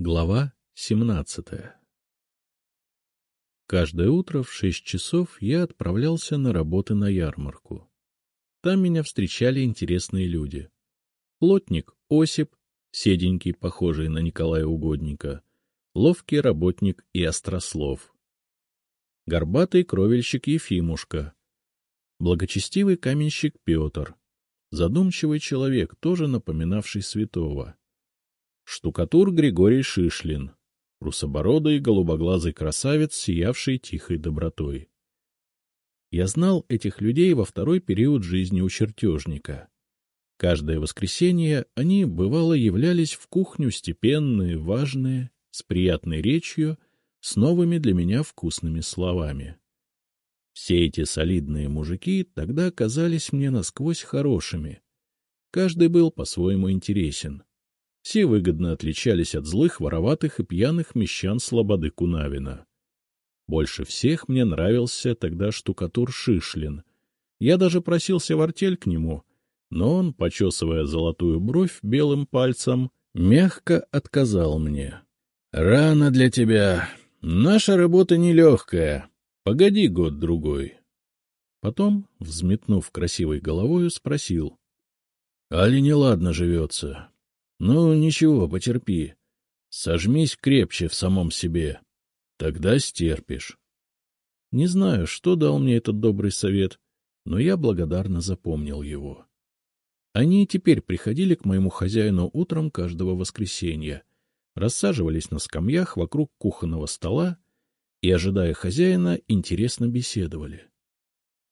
Глава 17 Каждое утро в шесть часов я отправлялся на работы на ярмарку. Там меня встречали интересные люди. Плотник Осип, седенький, похожий на Николая Угодника, ловкий работник и острослов. Горбатый кровельщик Ефимушка, благочестивый каменщик Петр, задумчивый человек, тоже напоминавший святого. Штукатур Григорий Шишлин, русобородый голубоглазый красавец, сиявший тихой добротой. Я знал этих людей во второй период жизни у чертежника. Каждое воскресенье они, бывало, являлись в кухню степенные, важные, с приятной речью, с новыми для меня вкусными словами. Все эти солидные мужики тогда казались мне насквозь хорошими. Каждый был по-своему интересен. Все выгодно отличались от злых, вороватых и пьяных мещан слободы Кунавина. Больше всех мне нравился тогда штукатур Шишлин. Я даже просился в артель к нему, но он, почесывая золотую бровь белым пальцем, мягко отказал мне. — Рано для тебя. Наша работа нелегкая. Погоди год-другой. Потом, взметнув красивой головою, спросил. — Али неладно живется? Ну, ничего, потерпи. Сожмись крепче в самом себе. Тогда стерпишь. Не знаю, что дал мне этот добрый совет, но я благодарно запомнил его. Они теперь приходили к моему хозяину утром каждого воскресенья, рассаживались на скамьях вокруг кухонного стола и, ожидая хозяина, интересно беседовали.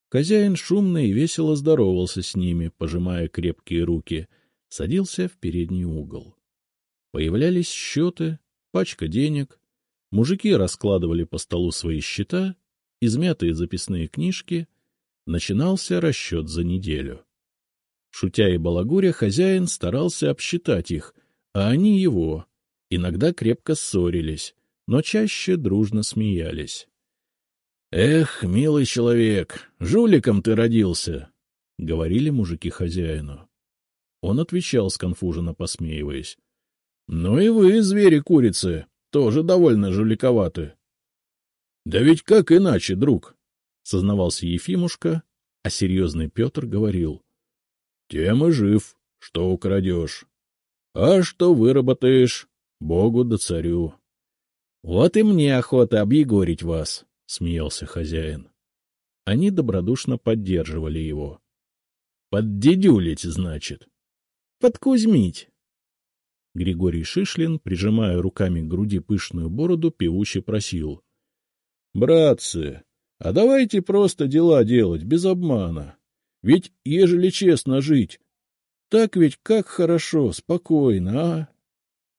Хозяин шумно и весело здоровался с ними, пожимая крепкие руки, садился в передний угол. Появлялись счеты, пачка денег, мужики раскладывали по столу свои счета, измятые записные книжки, начинался расчет за неделю. Шутя и балагуря, хозяин старался обсчитать их, а они его, иногда крепко ссорились, но чаще дружно смеялись. — Эх, милый человек, жуликом ты родился! — говорили мужики хозяину. Он отвечал сконфуженно, посмеиваясь. — Ну и вы, звери-курицы, тоже довольно жуликоваты. — Да ведь как иначе, друг? — сознавался Ефимушка, а серьезный Петр говорил. — Тем и жив, что украдешь. А что выработаешь, Богу да царю. — Вот и мне охота объегорить вас, — смеялся хозяин. Они добродушно поддерживали его. — Поддедюлить, значит. — Подкузмить. Григорий Шишлин, прижимая руками к груди пышную бороду, певуще просил. — Братцы, а давайте просто дела делать, без обмана. Ведь, ежели честно жить, так ведь как хорошо, спокойно, а?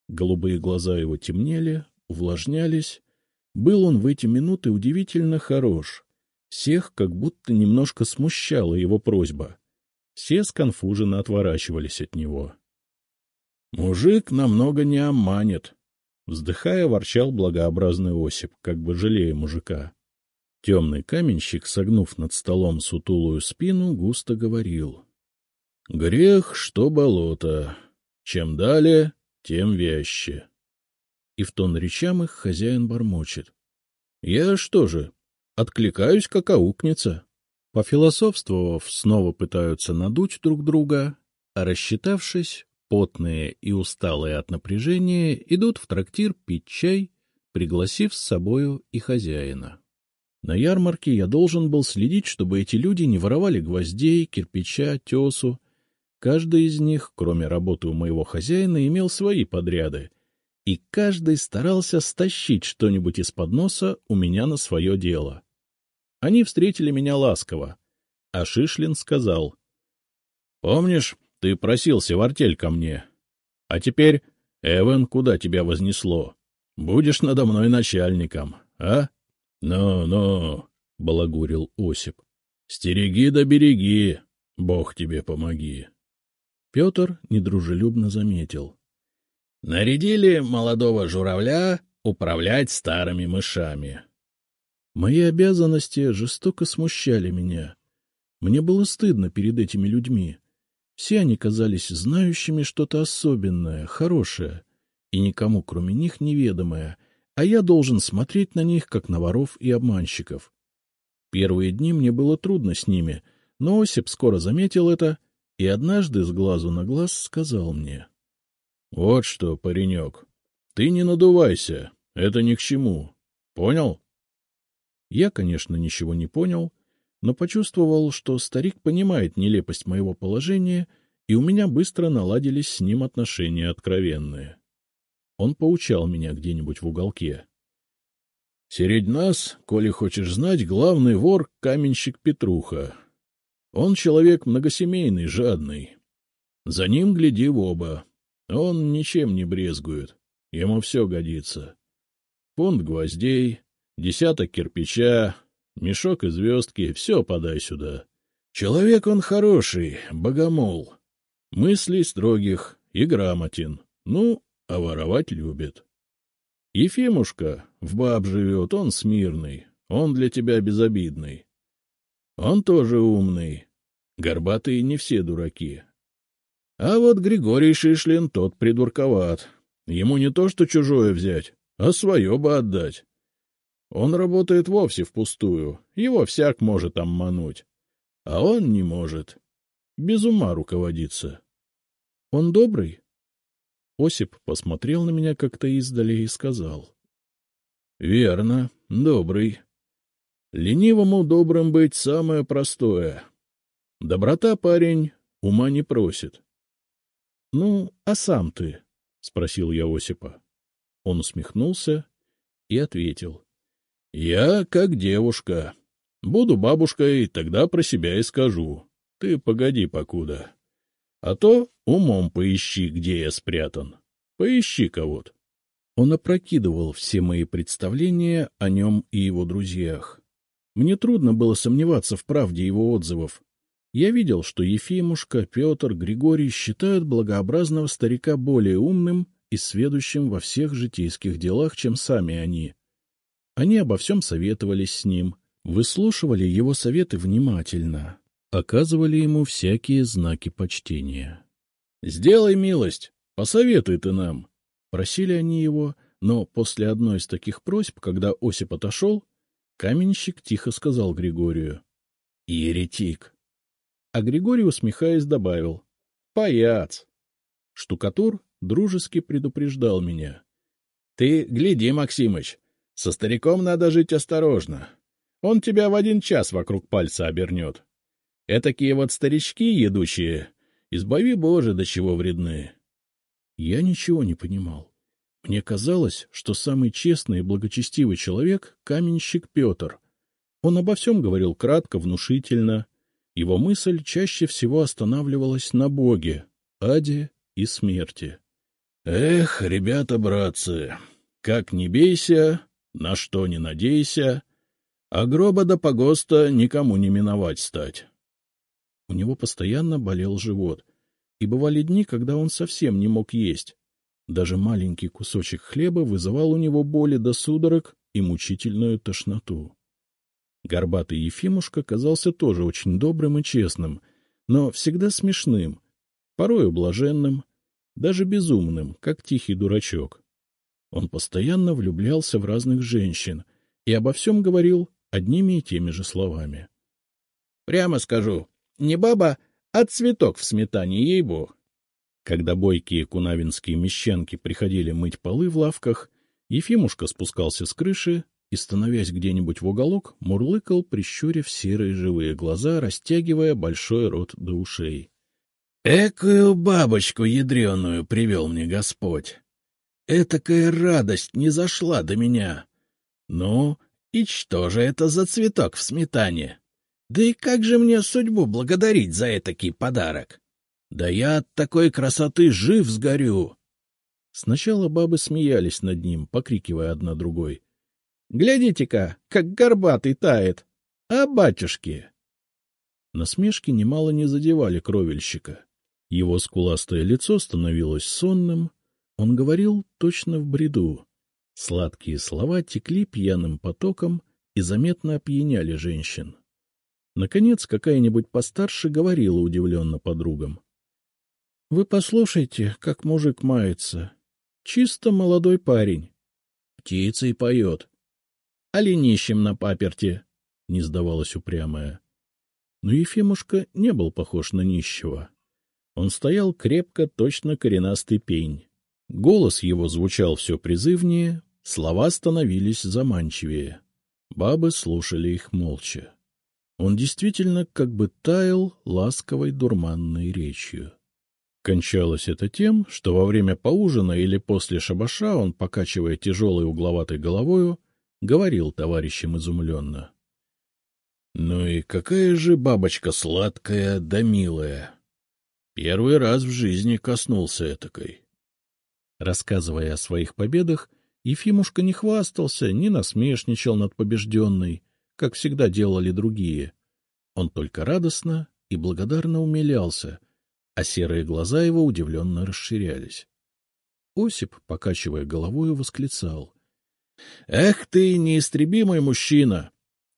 Голубые глаза его темнели, увлажнялись. Был он в эти минуты удивительно хорош. Всех как будто немножко смущала его просьба. Все сконфуженно отворачивались от него. — Мужик намного не обманет, — вздыхая, ворчал благообразный Осип, как бы жалея мужика. Темный каменщик, согнув над столом сутулую спину, густо говорил. — Грех, что болото. Чем далее, тем вяще. И в тон речам их хозяин бормочет. — Я что же, откликаюсь, как аукнется. Пофилософствовав, снова пытаются надуть друг друга, а рассчитавшись, потные и усталые от напряжения, идут в трактир пить чай, пригласив с собою и хозяина. На ярмарке я должен был следить, чтобы эти люди не воровали гвоздей, кирпича, тесу, Каждый из них, кроме работы у моего хозяина, имел свои подряды, и каждый старался стащить что-нибудь из-под носа у меня на свое дело. Они встретили меня ласково, а Шишлин сказал, — Помнишь, ты просился в артель ко мне? А теперь, Эван, куда тебя вознесло? Будешь надо мной начальником, а? Ну, — Ну-ну, — балагурил Осип, — стереги да береги, Бог тебе помоги. Петр недружелюбно заметил. — Нарядили молодого журавля управлять старыми мышами. Мои обязанности жестоко смущали меня. Мне было стыдно перед этими людьми. Все они казались знающими что-то особенное, хорошее, и никому, кроме них, неведомая, а я должен смотреть на них, как на воров и обманщиков. Первые дни мне было трудно с ними, но Осип скоро заметил это и однажды с глазу на глаз сказал мне. — Вот что, паренек, ты не надувайся, это ни к чему. Понял? Я, конечно, ничего не понял, но почувствовал, что старик понимает нелепость моего положения, и у меня быстро наладились с ним отношения откровенные. Он поучал меня где-нибудь в уголке. — Середь нас, коли хочешь знать, главный вор — каменщик Петруха. Он человек многосемейный, жадный. За ним гляди в оба. Он ничем не брезгует. Ему все годится. Фунт гвоздей, десяток кирпича, мешок и звездки — все подай сюда. Человек он хороший, богомол. Мыслей строгих и грамотен. Ну, а воровать любит. Ефимушка в баб живет, он смирный, он для тебя безобидный. Он тоже умный. Горбатые не все дураки. А вот Григорий Шишлин тот придурковат. Ему не то что чужое взять, а свое бы отдать. Он работает вовсе впустую, его всяк может обмануть. А он не может. Без ума руководиться. Он добрый? Осип посмотрел на меня как-то издали и сказал. — Верно, добрый. Ленивому добрым быть самое простое. Доброта, парень, ума не просит. — Ну, а сам ты? — спросил я Осипа. Он усмехнулся и ответил. — Я как девушка. Буду бабушкой, тогда про себя и скажу. Ты погоди покуда. А то умом поищи, где я спрятан. Поищи кого-то. Он опрокидывал все мои представления о нем и его друзьях. Мне трудно было сомневаться в правде его отзывов. Я видел, что Ефимушка, Петр, Григорий считают благообразного старика более умным и сведущим во всех житейских делах, чем сами они. Они обо всем советовались с ним, выслушивали его советы внимательно, оказывали ему всякие знаки почтения. — Сделай милость, посоветуй ты нам, — просили они его, но после одной из таких просьб, когда Осип отошел, каменщик тихо сказал Григорию. — Еретик. А Григорий, усмехаясь, добавил. — Паяц. Штукатур дружески предупреждал меня. — Ты гляди, Максимыч, со стариком надо жить осторожно. Он тебя в один час вокруг пальца обернет. Этакие вот старички едущие, избави Боже, до чего вредны. Я ничего не понимал. Мне казалось, что самый честный и благочестивый человек — каменщик Петр. Он обо всем говорил кратко, внушительно. Его мысль чаще всего останавливалась на Боге, аде и смерти. Эх, ребята-братцы, как не бейся, на что не надейся, а гроба до погоста никому не миновать стать. У него постоянно болел живот, и бывали дни, когда он совсем не мог есть. Даже маленький кусочек хлеба вызывал у него боли до судорог и мучительную тошноту. Горбатый Ефимушка казался тоже очень добрым и честным, но всегда смешным, порою блаженным, даже безумным, как тихий дурачок. Он постоянно влюблялся в разных женщин и обо всем говорил одними и теми же словами. — Прямо скажу, не баба, а цветок в сметане, ей-бог. Когда бойкие кунавинские мещанки приходили мыть полы в лавках, Ефимушка спускался с крыши и, становясь где-нибудь в уголок, мурлыкал, прищурив серые живые глаза, растягивая большой рот до ушей. — Экую бабочку ядреную привел мне Господь! Этакая радость не зашла до меня! Ну, и что же это за цветок в сметане? Да и как же мне судьбу благодарить за этакий подарок? Да я от такой красоты жив сгорю. Сначала бабы смеялись над ним, покрикивая одна другой. — Глядите-ка, как горбатый тает! А батюшки! Насмешки немало не задевали кровельщика. Его скуластое лицо становилось сонным, он говорил точно в бреду. Сладкие слова текли пьяным потоком и заметно опьяняли женщин. Наконец, какая-нибудь постарше говорила удивленно подругам. — Вы послушайте, как мужик мается. Чисто молодой парень. Птицей поет. А ленищем на паперте, — не сдавалась упрямая. Но Ефимушка не был похож на нищего. Он стоял крепко, точно коренастый пень. Голос его звучал все призывнее, слова становились заманчивее. Бабы слушали их молча. Он действительно как бы таял ласковой дурманной речью. Кончалось это тем, что во время поужина или после шабаша он, покачивая тяжелой угловатой головою, говорил товарищам изумленно. — Ну и какая же бабочка сладкая да милая! Первый раз в жизни коснулся этакой. Рассказывая о своих победах, Ефимушка не хвастался, не насмешничал над побежденной, как всегда делали другие. Он только радостно и благодарно умилялся, а серые глаза его удивленно расширялись. Осип, покачивая головой, восклицал. — Эх ты, неистребимый мужчина!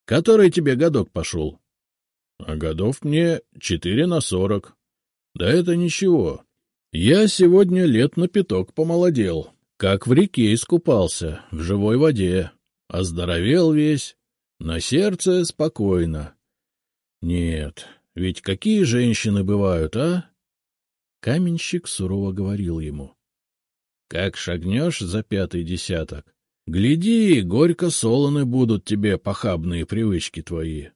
Который тебе годок пошел? — А годов мне четыре на сорок. Да это ничего. Я сегодня лет на пяток помолодел, как в реке искупался, в живой воде. Оздоровел весь, на сердце спокойно. Нет, ведь какие женщины бывают, а? Каменщик сурово говорил ему. — Как шагнешь за пятый десяток, гляди, горько-солоны будут тебе похабные привычки твои.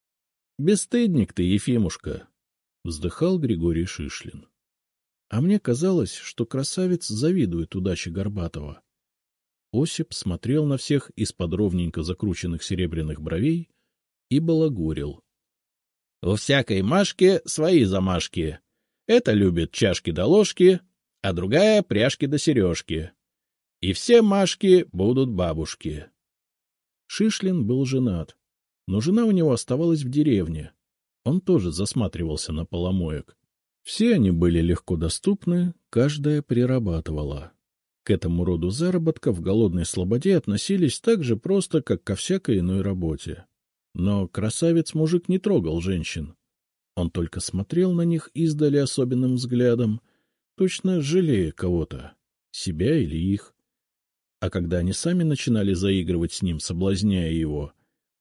— Бесстыдник ты, Ефимушка, — вздыхал Григорий Шишлин. А мне казалось, что красавец завидует удаче Горбатова. Осип смотрел на всех из-под ровненько закрученных серебряных бровей и балагурил. — У всякой Машки свои замашки. Это любит чашки да ложки, а другая — пряжки да сережки. И все Машки будут бабушки. Шишлин был женат, но жена у него оставалась в деревне. Он тоже засматривался на поломоек. Все они были легко доступны, каждая прирабатывала. К этому роду заработка в голодной слободе относились так же просто, как ко всякой иной работе. Но красавец-мужик не трогал женщин. Он только смотрел на них издали особенным взглядом, точно жалея кого-то, себя или их. А когда они сами начинали заигрывать с ним, соблазняя его,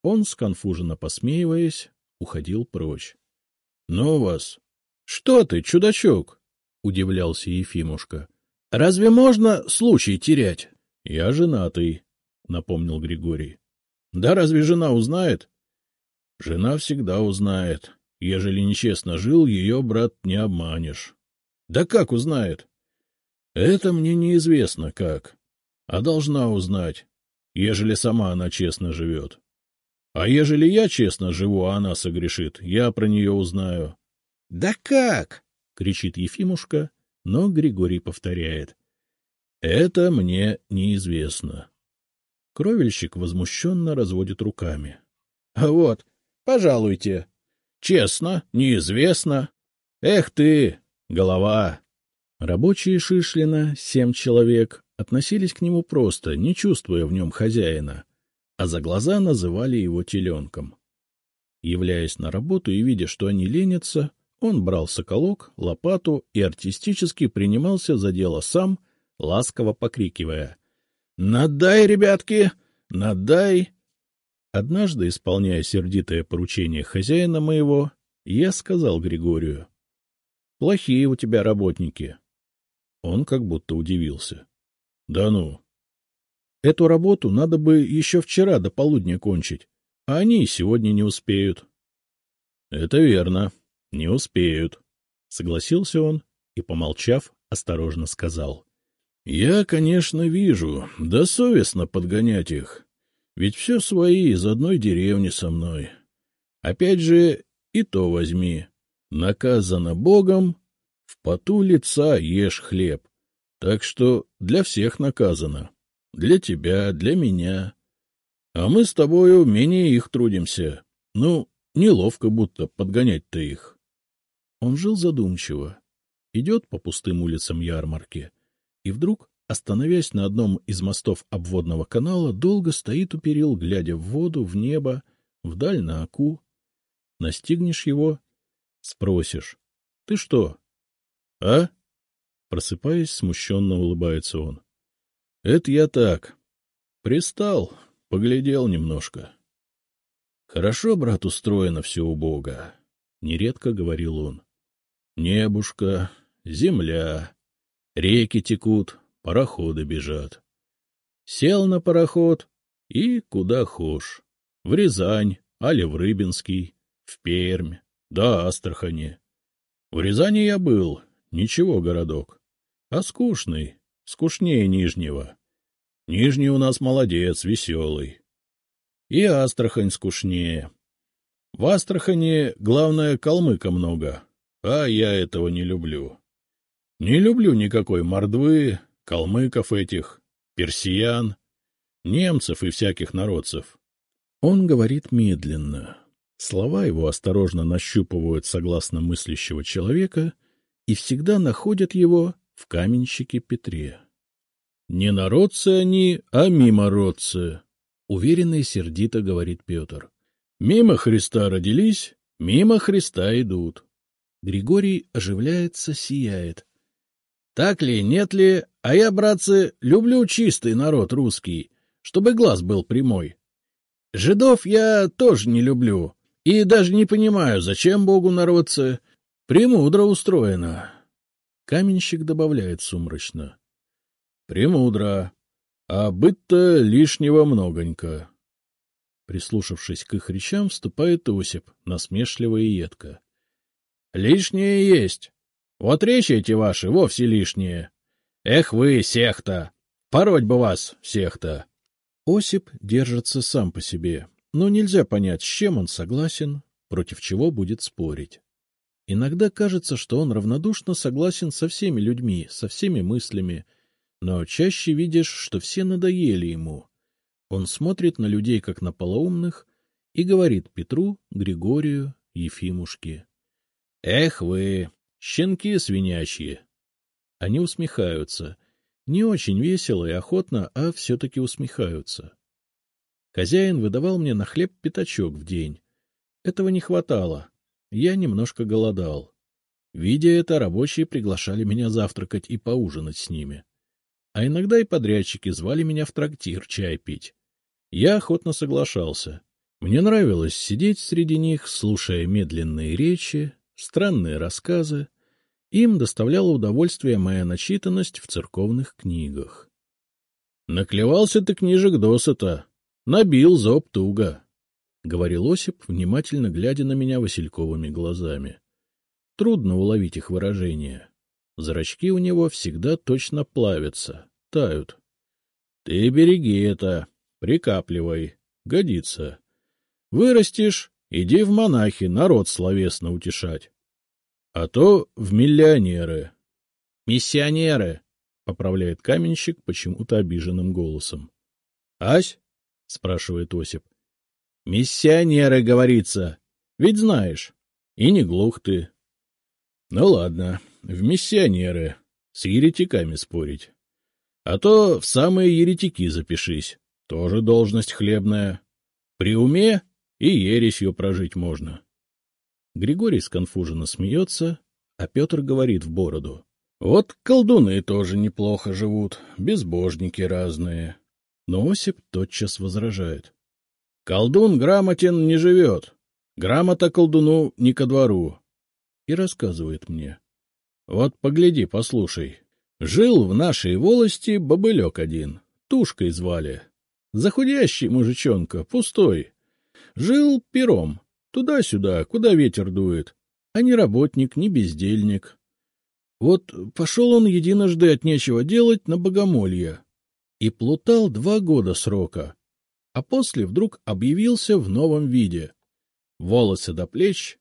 он, сконфуженно посмеиваясь, уходил прочь. — Ну вас! Что ты, чудачок? — удивлялся Ефимушка. — Разве можно случай терять? — Я женатый, — напомнил Григорий. — Да разве жена узнает? — Жена всегда узнает. Ежели нечестно жил, ее, брат, не обманешь. — Да как узнает? — Это мне неизвестно как. А должна узнать, ежели сама она честно живет. А ежели я честно живу, а она согрешит, я про нее узнаю. — Да как? — кричит Ефимушка, но Григорий повторяет. — Это мне неизвестно. Кровельщик возмущенно разводит руками. — А вот, пожалуйте, Честно, неизвестно. Эх ты, голова! Рабочие Шишлина, семь человек, относились к нему просто, не чувствуя в нем хозяина, а за глаза называли его теленком. Являясь на работу и видя, что они ленятся, он брал соколок, лопату и артистически принимался за дело сам, ласково покрикивая «Надай, ребятки, надай!» Однажды, исполняя сердитое поручение хозяина моего, я сказал Григорию, — Плохие у тебя работники. Он как будто удивился. — Да ну! Эту работу надо бы еще вчера до полудня кончить, а они сегодня не успеют. — Это верно, не успеют, — согласился он и, помолчав, осторожно сказал. — Я, конечно, вижу, да совестно подгонять их. Ведь все свои из одной деревни со мной. Опять же, и то возьми. Наказано Богом, в поту лица ешь хлеб. Так что для всех наказано. Для тебя, для меня. А мы с тобою менее их трудимся. Ну, неловко будто подгонять-то их. Он жил задумчиво. Идет по пустым улицам ярмарки. И вдруг остановясь на одном из мостов обводного канала, долго стоит у перил, глядя в воду, в небо, вдаль на оку. Настигнешь его, спросишь. — Ты что? — А? Просыпаясь, смущенно улыбается он. — Это я так. Пристал, поглядел немножко. — Хорошо, брат, устроено все у Бога, — нередко говорил он. — Небушка, земля, реки текут, пароходы бежат. Сел на пароход и куда хошь. В Рязань, али в Рыбинский, в Пермь, да Астрахани. В Рязани я был, ничего городок, а скучный, скучнее Нижнего. Нижний у нас молодец, веселый. И Астрахань скучнее. В Астрахани, главное, калмыка много, а я этого не люблю. Не люблю никакой мордвы, калмыков этих, персиян, немцев и всяких народцев. Он говорит медленно. Слова его осторожно нащупывают согласно мыслящего человека и всегда находят его в каменщике Петре. Не народцы они, а мимородцы, — уверенно и сердито говорит Петр. Мимо Христа родились, мимо Христа идут. Григорий оживляется, сияет. Так ли, нет ли, а я, братцы, люблю чистый народ русский, чтобы глаз был прямой. Жидов я тоже не люблю, и даже не понимаю, зачем Богу народцы. Премудро устроено. Каменщик добавляет сумрачно. — Премудро. А быть-то лишнего многонько. Прислушавшись к их речам, вступает Осип, насмешливо и едко. — Лишнее есть. Вот речи эти ваши вовсе лишние. Эх вы, сехта! Пороть бы вас, сехта! Осип держится сам по себе, но нельзя понять, с чем он согласен, против чего будет спорить. Иногда кажется, что он равнодушно согласен со всеми людьми, со всеми мыслями, но чаще видишь, что все надоели ему. Он смотрит на людей, как на полоумных, и говорит Петру, Григорию, Ефимушке. — Эх вы, щенки свинячьи! Они усмехаются. Не очень весело и охотно, а все-таки усмехаются. Хозяин выдавал мне на хлеб пятачок в день. Этого не хватало. Я немножко голодал. Видя это, рабочие приглашали меня завтракать и поужинать с ними. А иногда и подрядчики звали меня в трактир чай пить. Я охотно соглашался. Мне нравилось сидеть среди них, слушая медленные речи, странные рассказы. Им доставляла удовольствие моя начитанность в церковных книгах. — Наклевался ты книжек досыта, набил зоб туго, — говорил Осип, внимательно глядя на меня васильковыми глазами. Трудно уловить их выражение. Зрачки у него всегда точно плавятся, тают. — Ты береги это, прикапливай, годится. Вырастешь, иди в монахи народ словесно утешать. А то в миллионеры. — Миссионеры, — поправляет каменщик почему-то обиженным голосом. — Ась? — спрашивает Осип. — Миссионеры, говорится. Ведь знаешь. И не глух ты. — Ну ладно, в миссионеры. С еретиками спорить. А то в самые еретики запишись. Тоже должность хлебная. При уме и ересью прожить можно. Григорий сконфуженно смеется, а Петр говорит в бороду. — Вот колдуны тоже неплохо живут, безбожники разные. Но Осип тотчас возражает. — Колдун грамотен не живет. Грамота колдуну не ко двору. И рассказывает мне. — Вот погляди, послушай. Жил в нашей волости бобылек один, тушкой звали. Заходящий мужичонка, пустой. Жил пером, туда-сюда, куда ветер дует, а не работник, не бездельник. Вот пошел он единожды от нечего делать на богомолье и плутал два года срока, а после вдруг объявился в новом виде. Волосы до плеч,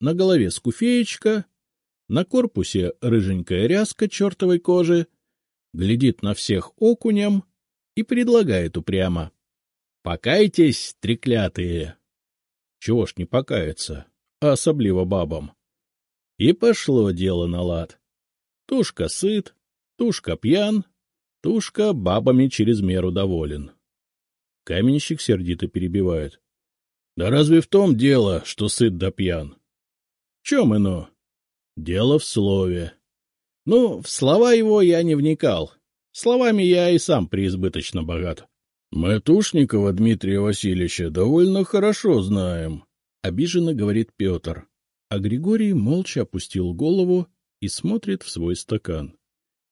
на голове скуфеечка, на корпусе рыженькая ряска чертовой кожи, глядит на всех окунем и предлагает упрямо. — Покайтесь, треклятые! Чего ж не покаяться, а особливо бабам. И пошло дело на лад. Тушка сыт, тушка пьян, тушка бабами через меру доволен. Каменщик сердито перебивает. — Да разве в том дело, что сыт да пьян? — В чем ино? — Дело в слове. Ну, в слова его я не вникал. Словами я и сам преизбыточно богат. — Мы Тушникова Дмитрия Васильевича довольно хорошо знаем, — обиженно говорит Петр. А Григорий молча опустил голову и смотрит в свой стакан.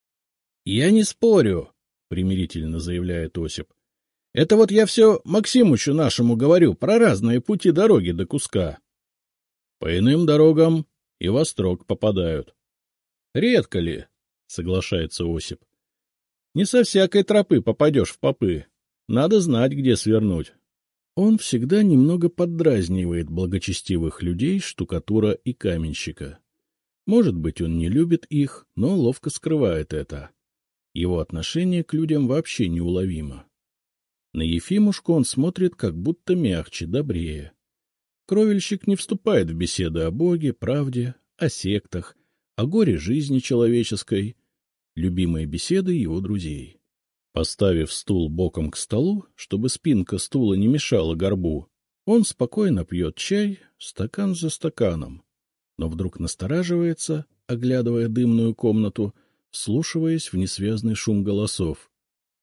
— Я не спорю, — примирительно заявляет Осип. — Это вот я все Максимучу нашему говорю про разные пути дороги до куска. По иным дорогам и во строк попадают. — Редко ли, — соглашается Осип. — Не со всякой тропы попадешь в попы. Надо знать, где свернуть. Он всегда немного поддразнивает благочестивых людей, штукатура и каменщика. Может быть, он не любит их, но ловко скрывает это. Его отношение к людям вообще неуловимо. На Ефимушку он смотрит как будто мягче, добрее. Кровельщик не вступает в беседы о Боге, правде, о сектах, о горе жизни человеческой, любимые беседы его друзей. Поставив стул боком к столу, чтобы спинка стула не мешала горбу, он спокойно пьет чай, стакан за стаканом, но вдруг настораживается, оглядывая дымную комнату, вслушиваясь в несвязный шум голосов,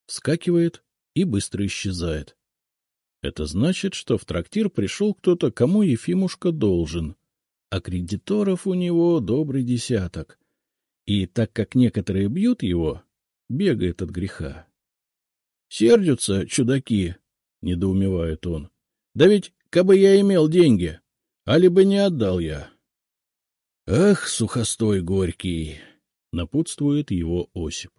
вскакивает и быстро исчезает. Это значит, что в трактир пришел кто-то, кому Ефимушка должен, а кредиторов у него добрый десяток. И так как некоторые бьют его, бегает от греха. — Сердятся чудаки, — недоумевает он. — Да ведь, кабы я имел деньги, али бы не отдал я. — Ах, сухостой горький! — напутствует его Осип.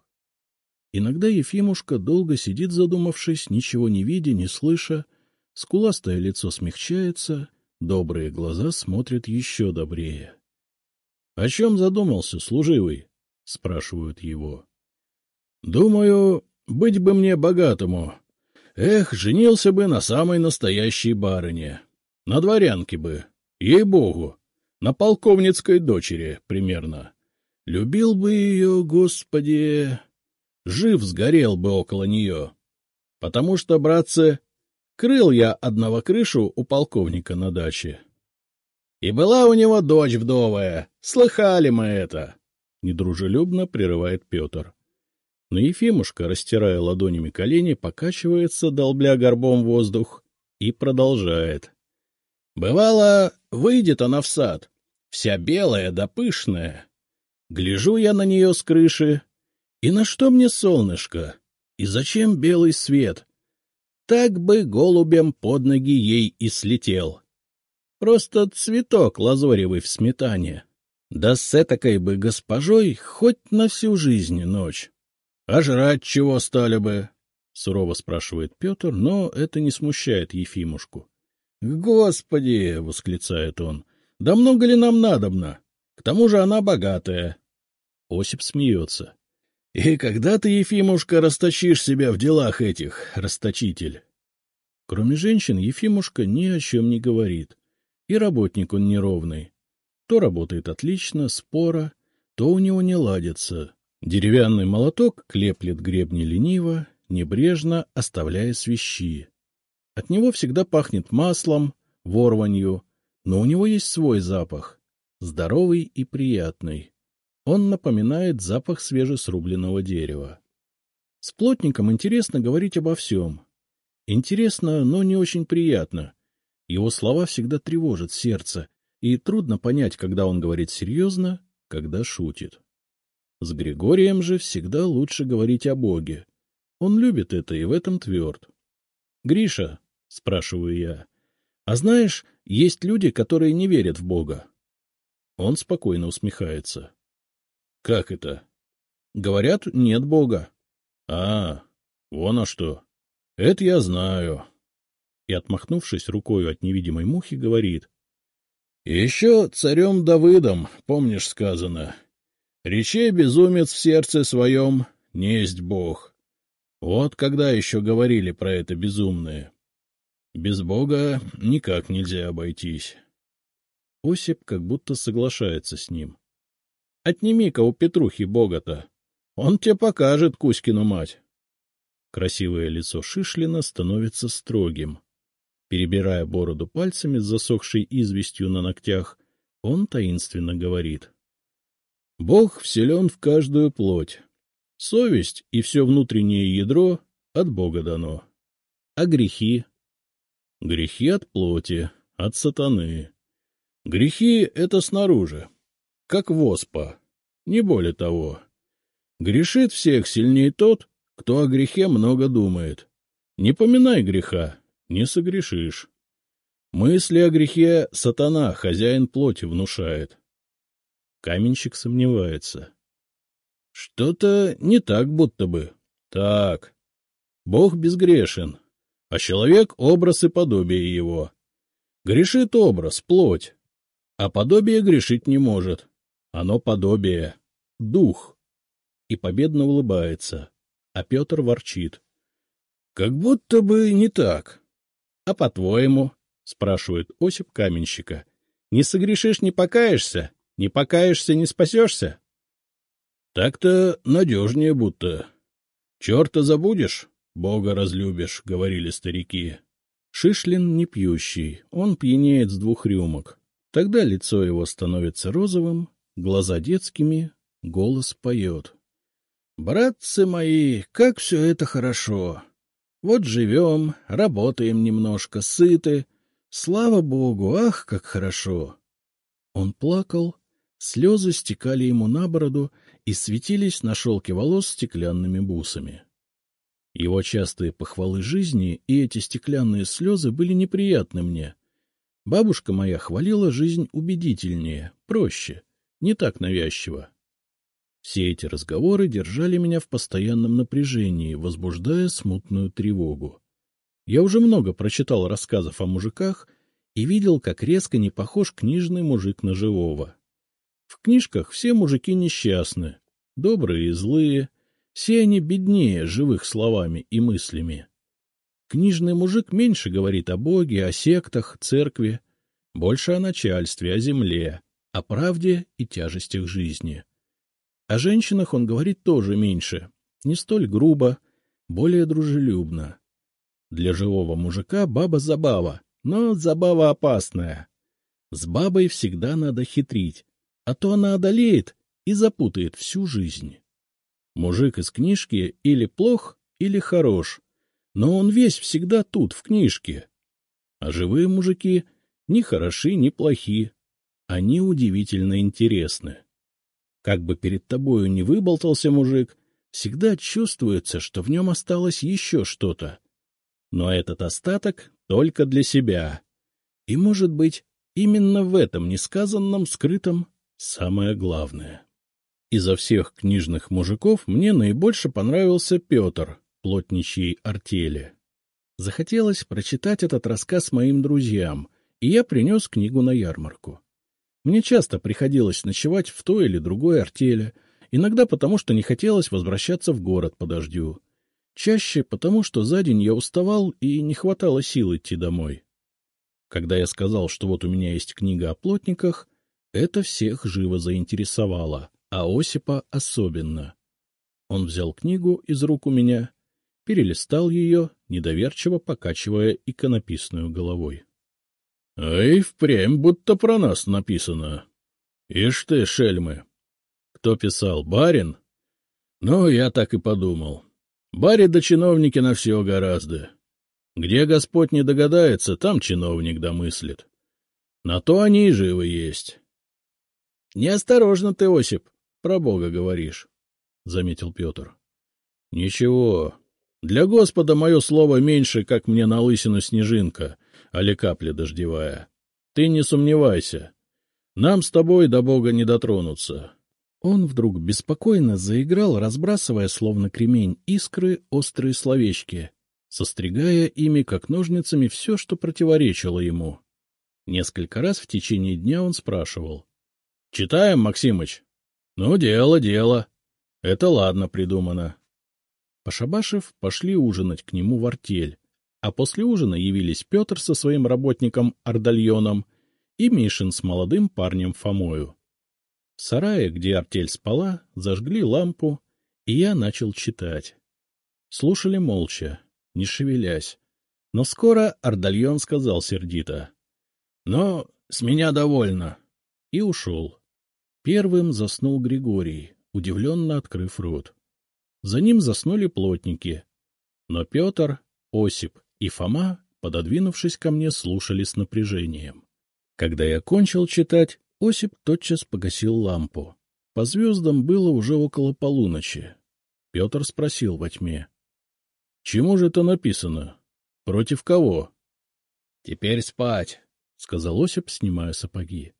Иногда Ефимушка долго сидит задумавшись, ничего не видя, не слыша, скуластое лицо смягчается, добрые глаза смотрят еще добрее. — О чем задумался, служивый? — спрашивают его. — Думаю, быть бы мне богатому. Эх, женился бы на самой настоящей барыне. На дворянке бы, ей-богу, на полковницкой дочери примерно. Любил бы ее, господи жив сгорел бы около нее. Потому что, братцы, крыл я одного крышу у полковника на даче. И была у него дочь вдовая, слыхали мы это. Недружелюбно прерывает Петр. Но Ефимушка, растирая ладонями колени, покачивается, долбля горбом воздух, и продолжает. Бывало, выйдет она в сад, вся белая да пышная. Гляжу я на нее с крыши, и на что мне солнышко? И зачем белый свет? Так бы голубем под ноги ей и слетел. Просто цветок лазоревый в сметане. Да с этакой бы госпожой хоть на всю жизнь ночь. А жрать чего стали бы? — сурово спрашивает Петр, но это не смущает Ефимушку. — Господи! — восклицает он. — Да много ли нам надобно? К тому же она богатая. Осип смеется. И когда ты, Ефимушка, расточишь себя в делах этих, расточитель? Кроме женщин, Ефимушка ни о чем не говорит. И работник он неровный. То работает отлично, споро, то у него не ладится. Деревянный молоток клеплет гребни лениво, небрежно оставляя свищи. От него всегда пахнет маслом, ворванью, но у него есть свой запах, здоровый и приятный. Он напоминает запах свежесрубленного дерева. С плотником интересно говорить обо всем. Интересно, но не очень приятно. Его слова всегда тревожат сердце, и трудно понять, когда он говорит серьезно, когда шутит. С Григорием же всегда лучше говорить о Боге. Он любит это и в этом тверд. — Гриша, — спрашиваю я, — а знаешь, есть люди, которые не верят в Бога? Он спокойно усмехается. — Как это? — Говорят, нет Бога. — А, вон а что. Это я знаю. И, отмахнувшись рукой от невидимой мухи, говорит. — Еще царем Давыдом, помнишь, сказано. Речей безумец в сердце своем, несть Бог. Вот когда еще говорили про это безумное. Без Бога никак нельзя обойтись. Осип как будто соглашается с ним. Отними-ка у Петрухи бога-то. Он тебе покажет Кузькину мать. Красивое лицо Шишлина становится строгим. Перебирая бороду пальцами с засохшей известью на ногтях, он таинственно говорит. — Бог вселен в каждую плоть. Совесть и все внутреннее ядро от Бога дано. А грехи? Грехи от плоти, от сатаны. Грехи — это снаружи, как воспа, не более того. Грешит всех сильнее тот, кто о грехе много думает. Не поминай греха, не согрешишь. Мысли о грехе сатана, хозяин плоти, внушает. Каменщик сомневается. Что-то не так будто бы. Так. Бог безгрешен, а человек — образ и подобие его. Грешит образ, плоть, а подобие грешить не может. Оно подобие, дух. И победно улыбается, а Петр ворчит. — Как будто бы не так. — А по-твоему? — спрашивает Осип каменщика. — Не согрешишь, не покаешься? Не покаешься, не спасешься? — Так-то надежнее будто. Черта забудешь, Бога разлюбишь, — говорили старики. Шишлин не пьющий, он пьянеет с двух рюмок. Тогда лицо его становится розовым, глаза детскими, голос поет. — Братцы мои, как все это хорошо! Вот живем, работаем немножко, сыты. Слава Богу, ах, как хорошо! Он плакал, слезы стекали ему на бороду и светились на шелке волос стеклянными бусами. Его частые похвалы жизни и эти стеклянные слезы были неприятны мне. Бабушка моя хвалила жизнь убедительнее, проще, не так навязчиво. Все эти разговоры держали меня в постоянном напряжении, возбуждая смутную тревогу. Я уже много прочитал рассказов о мужиках и видел, как резко не похож книжный мужик на живого. В книжках все мужики несчастны, добрые и злые, все они беднее живых словами и мыслями. Книжный мужик меньше говорит о Боге, о сектах, церкви, больше о начальстве, о земле, о правде и тяжестях жизни. О женщинах он говорит тоже меньше, не столь грубо, более дружелюбно. Для живого мужика баба забава, но забава опасная. С бабой всегда надо хитрить, а то она одолеет и запутает всю жизнь. Мужик из книжки или плох, или хорош, но он весь всегда тут, в книжке. А живые мужики ни хороши, ни плохи. Они удивительно интересны. Как бы перед тобою не выболтался мужик, всегда чувствуется, что в нем осталось еще что-то. Но этот остаток только для себя. И, может быть, именно в этом несказанном, скрытом самое главное. Изо всех книжных мужиков мне наибольше понравился Петр, плотничьей артели. Захотелось прочитать этот рассказ моим друзьям, и я принес книгу на ярмарку. Мне часто приходилось ночевать в той или другой артели, иногда потому, что не хотелось возвращаться в город по дождю. Чаще потому, что за день я уставал и не хватало сил идти домой. Когда я сказал, что вот у меня есть книга о плотниках, это всех живо заинтересовало а Осипа особенно. Он взял книгу из рук у меня, перелистал ее, недоверчиво покачивая иконописную головой. — Эй, впрямь будто про нас написано. Ишь ты, шельмы! Кто писал, барин? Ну, я так и подумал. Бари да чиновники на все гораздо. Где Господь не догадается, там чиновник домыслит. На то они и живы есть. — Неосторожно ты, Осип, про Бога говоришь, — заметил Петр. — Ничего. Для Господа мое слово меньше, как мне на лысину снежинка, али капля дождевая. Ты не сомневайся. Нам с тобой до Бога не дотронуться. Он вдруг беспокойно заиграл, разбрасывая, словно кремень, искры, острые словечки, состригая ими, как ножницами, все, что противоречило ему. Несколько раз в течение дня он спрашивал. — Читаем, Максимыч? Ну, дело, дело. Это ладно придумано. Пошабашев пошли ужинать к нему в артель, а после ужина явились Петр со своим работником Ардальоном и Мишин с молодым парнем Фомою. В сарае, где артель спала, зажгли лампу, и я начал читать. Слушали молча, не шевелясь. Но скоро Ардальон сказал сердито. — Но с меня довольно. И ушел. Первым заснул Григорий, удивленно открыв рот. За ним заснули плотники. Но Петр, Осип и Фома, пододвинувшись ко мне, слушали с напряжением. Когда я кончил читать, Осип тотчас погасил лампу. По звездам было уже около полуночи. Петр спросил во тьме. — Чему же это написано? Против кого? — Теперь спать, — сказал Осип, снимая сапоги.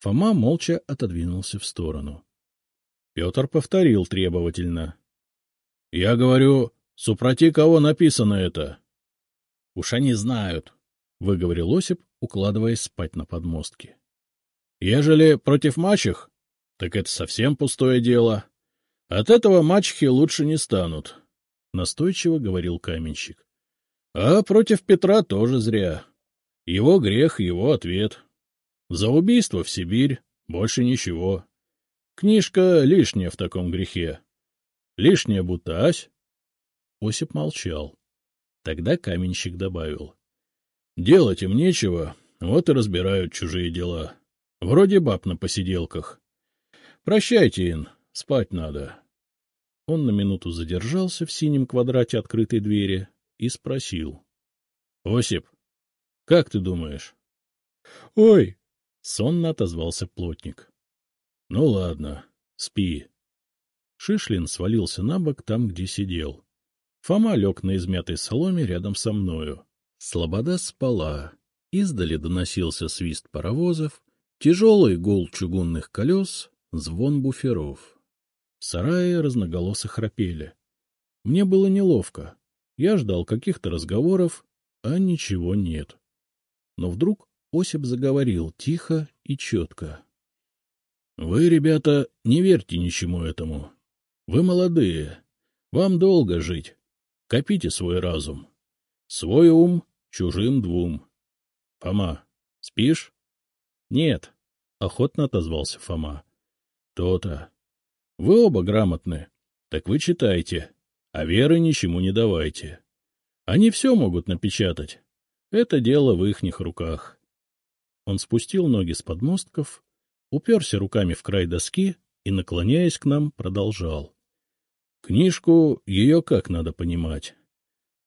Фома молча отодвинулся в сторону. Петр повторил требовательно. — Я говорю, супроти кого написано это? — Уж они знают, — выговорил Осип, укладываясь спать на подмостке. — Ежели против мачех, так это совсем пустое дело. От этого мачехи лучше не станут, — настойчиво говорил каменщик. А против Петра тоже зря. Его грех — его ответ. За убийство в Сибирь, больше ничего. Книжка лишняя в таком грехе. Лишняя будто ась. Осип молчал. Тогда каменщик добавил. — Делать им нечего, вот и разбирают чужие дела. Вроде баб на посиделках. Прощайте, Ин, спать надо. Он на минуту задержался в синем квадрате открытой двери, и спросил. — Осип, как ты думаешь? — Ой! — сонно отозвался плотник. — Ну ладно, спи. Шишлин свалился на бок там, где сидел. Фома лег на измятой соломе рядом со мною. Слобода спала. Издали доносился свист паровозов, тяжелый гул чугунных колес, звон буферов. В сарае разноголосо храпели. Мне было неловко. Я ждал каких-то разговоров, а ничего нет. Но вдруг Осип заговорил тихо и четко. — Вы, ребята, не верьте ничему этому. Вы молодые. Вам долго жить. Копите свой разум. Свой ум чужим двум. Фома, спишь? — Нет, — охотно отозвался Фома. То — То-то. Вы оба грамотны. Так вы читайте а веры ничему не давайте. Они все могут напечатать. Это дело в ихних руках. Он спустил ноги с подмостков, уперся руками в край доски и, наклоняясь к нам, продолжал. Книжку ее как надо понимать?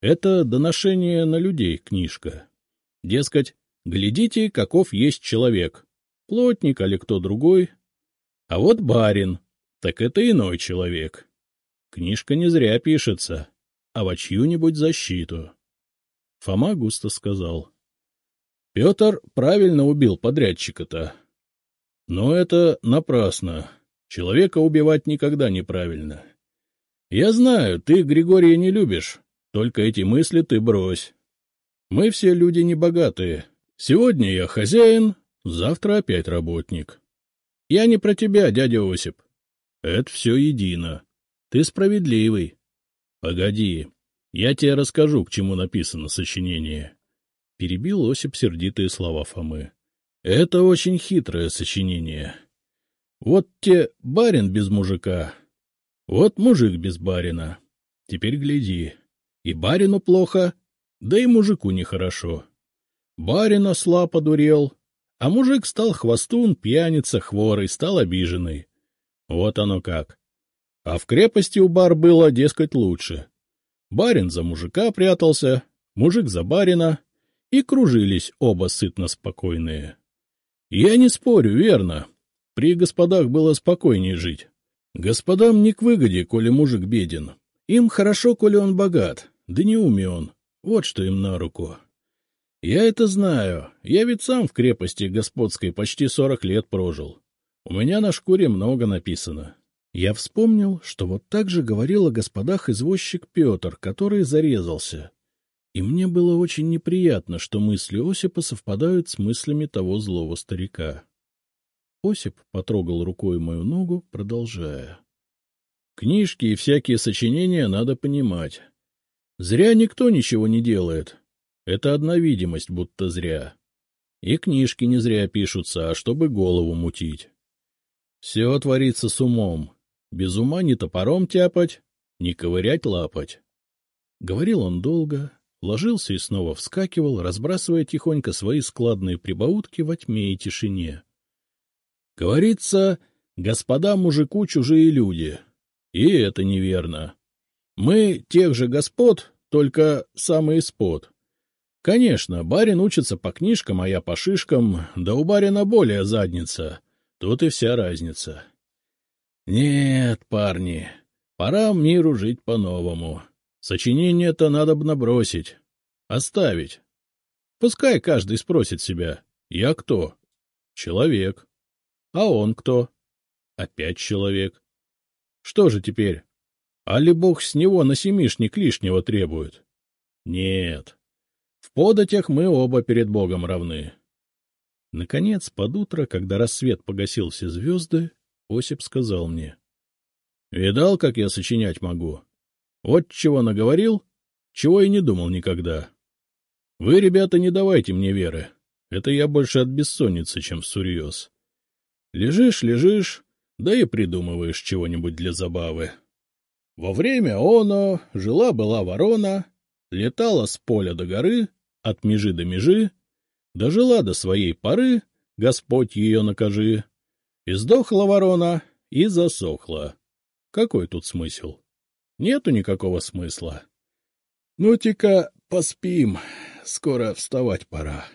Это доношение на людей книжка. Дескать, глядите, каков есть человек, плотник или кто другой. А вот барин, так это иной человек. Книжка не зря пишется, а во чью-нибудь защиту. Фома густо сказал. — Петр правильно убил подрядчика-то. Но это напрасно. Человека убивать никогда неправильно. Я знаю, ты Григория не любишь, только эти мысли ты брось. Мы все люди небогатые. Сегодня я хозяин, завтра опять работник. Я не про тебя, дядя Осип. Это все едино. Ты справедливый. Погоди, я тебе расскажу, к чему написано сочинение. Перебил Осип сердитые слова Фомы. Это очень хитрое сочинение. Вот те барин без мужика, вот мужик без барина. Теперь гляди. И барину плохо, да и мужику нехорошо. Барин осла подурел, а мужик стал хвостун, пьяница, хворый, стал обиженный. Вот оно как. А в крепости у бар было, дескать, лучше. Барин за мужика прятался, мужик за барина, и кружились оба сытно спокойные. Я не спорю, верно. При господах было спокойнее жить. Господам не к выгоде, коли мужик беден. Им хорошо, коли он богат, да не умен. Вот что им на руку. Я это знаю. Я ведь сам в крепости господской почти сорок лет прожил. У меня на шкуре много написано. Я вспомнил, что вот так же говорил о господах извозчик Петр, который зарезался. И мне было очень неприятно, что мысли Осипа совпадают с мыслями того злого старика. Осип потрогал рукой мою ногу, продолжая. Книжки и всякие сочинения надо понимать. Зря никто ничего не делает. Это одна видимость, будто зря. И книжки не зря пишутся, а чтобы голову мутить. Все творится с умом. Без ума ни топором тяпать, ни ковырять лапать. Говорил он долго, ложился и снова вскакивал, разбрасывая тихонько свои складные прибаутки во тьме и тишине. Говорится, господа мужику чужие люди. И это неверно. Мы тех же господ, только самый спод. Конечно, барин учится по книжкам, а я по шишкам, да у барина более задница. Тут и вся разница. Нет, парни, пора миру жить по-новому. Сочинение-то надо бы набросить, оставить. Пускай каждый спросит себя, я кто? Человек. А он кто? Опять человек. Что же теперь? Али бог с него на семишник лишнего требует? Нет. В податях мы оба перед богом равны. Наконец, под утро, когда рассвет погасил все звезды, Осип сказал мне. — Видал, как я сочинять могу? Вот чего наговорил, чего и не думал никогда. Вы, ребята, не давайте мне веры. Это я больше от бессонницы, чем всерьез. Лежишь, лежишь, да и придумываешь чего-нибудь для забавы. Во время оно жила-была ворона, летала с поля до горы, от межи до межи, дожила до своей поры, Господь ее накажи, и сдохла ворона, и засохла. Какой тут смысл? Нету никакого смысла. Ну-ка, поспим, скоро вставать пора.